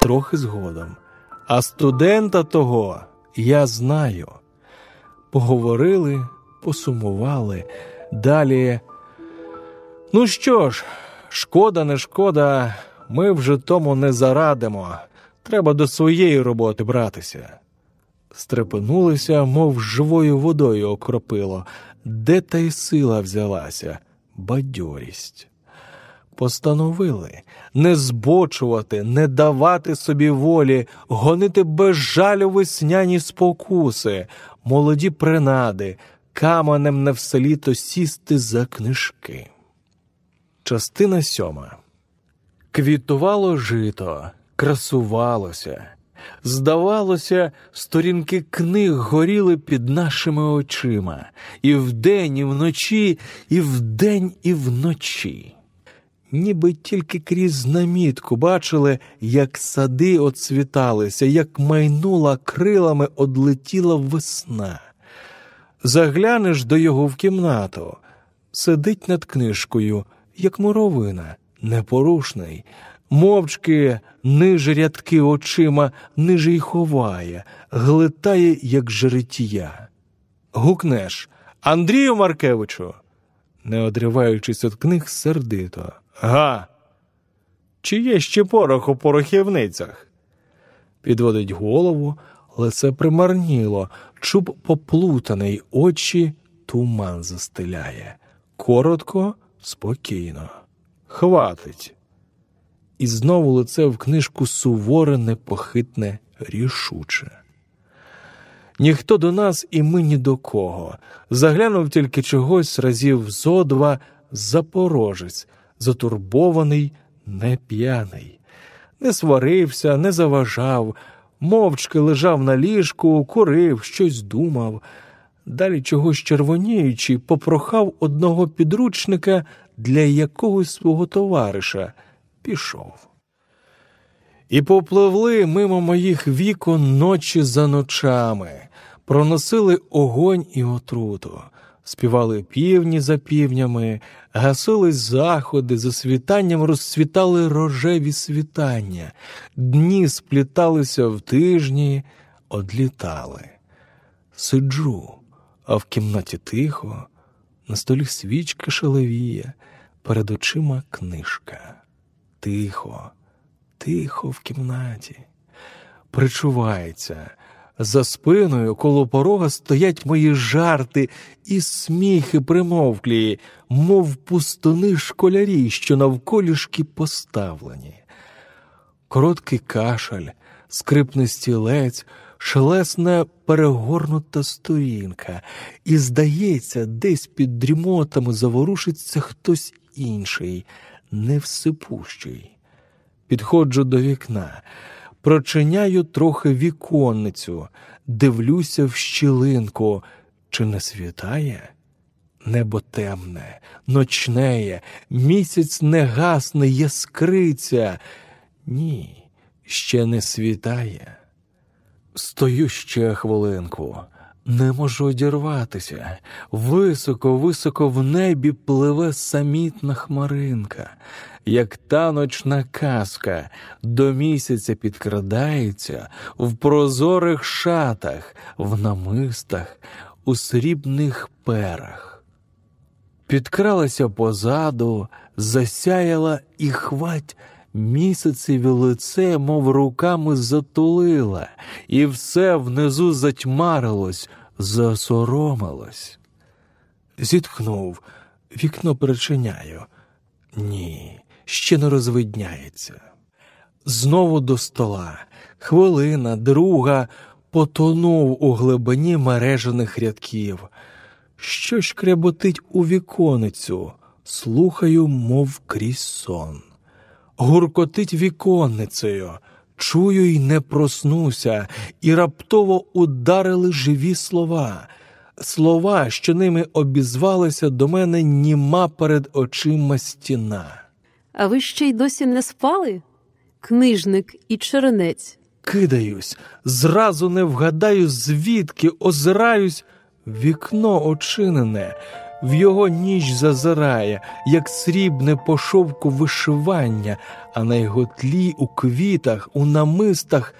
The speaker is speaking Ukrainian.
трохи згодом. А студента того я знаю. Поговорили, посумували. Далі. Ну що ж, шкода, не шкода, ми вже тому не зарадимо. Треба до своєї роботи братися. Стрепенулися, мов живою водою окропило. Де та й сила взялася? Бадьорість. Постановили не збочувати, не давати собі волі, гонити без жалю весняні спокуси, молоді принади, каменем не вселіто сісти за книжки. Частина сьома. Квітувало жито, красувалося. Здавалося, сторінки книг горіли під нашими очима і вдень, і вночі, і вдень, і вночі. Ніби тільки крізь намітку бачили, як сади оцвіталися, як майнула крилами одлетіла весна. Заглянеш до його в кімнату, сидить над книжкою, як муровина, непорушний, мовчки ниже рядки очима, ниже й ховає, глитає, як жеретія. Гукнеш Андрію Маркевичу, не одриваючись від книг сердито. Га. Чи є ще порох у порохівницях? Підводить голову, лице примарніло, чуб поплутаний, очі туман застеляє. Коротко, спокійно. Хватить. І знову лице в книжку суворе, непохитне, рішуче. Ніхто до нас і ми ні до кого. Заглянув тільки чогось разів зо два запорожець, затурбований, не п'яний, не сварився, не заважав, мовчки лежав на ліжку, курив, щось думав. Далі чогось червоніючи, попрохав одного підручника для якогось свого товариша, пішов. І попливли мимо моїх вікон ночі за ночами, проносили огонь і отруту, співали півні за півнями, гасились заходи, за світанням розцвітали рожеві світання, дні спліталися в тижні, одлітали. Сиджу, а в кімнаті тихо, на столі свічка шалевіє, перед очима книжка. Тихо, тихо в кімнаті. Причувається, за спиною коло порога стоять мої жарти і сміхи примовклі, мов пустуни школярі, що навколішки поставлені. Короткий кашель, скрипний стілець, шелесна перегорнута сторінка, і, здається, десь під дрімотами заворушиться хтось інший, невсипущий. Підходжу до вікна, прочиняю трохи віконницю, дивлюся в щілинку, чи не світає? Небо темне, ночнеє, місяць не гасне, яскриця. Ні, ще не світає. Стою ще хвилинку, не можу одірватися. Високо, високо в небі пливе самітна хмаринка, як та ночна казка до місяця підкрадається в прозорих шатах, в намистах, у срібних перах. Підкралася позаду, засяяла і хвать місяцеві лице, мов руками затулила, і все внизу затьмарилось, засоромилось. Зітхнув, вікно причиняю. Ні, ще не розвидняється. Знову до стола, хвилина, друга, потонув у глибині мережених рядків. Що шкряботить у віконицю, слухаю, мов крізь сон гуркотить віконницею. Чую й не проснуся, і раптово ударили живі слова, слова, що ними обізвалися до мене німа перед очима стіна. А ви ще й досі не спали? Книжник і черенець. Кидаюсь, зразу не вгадаю, звідки озираюсь, вікно очинене, в його ніч зазирає, як срібне по шовку вишивання, а на його тлі у квітах, у намистах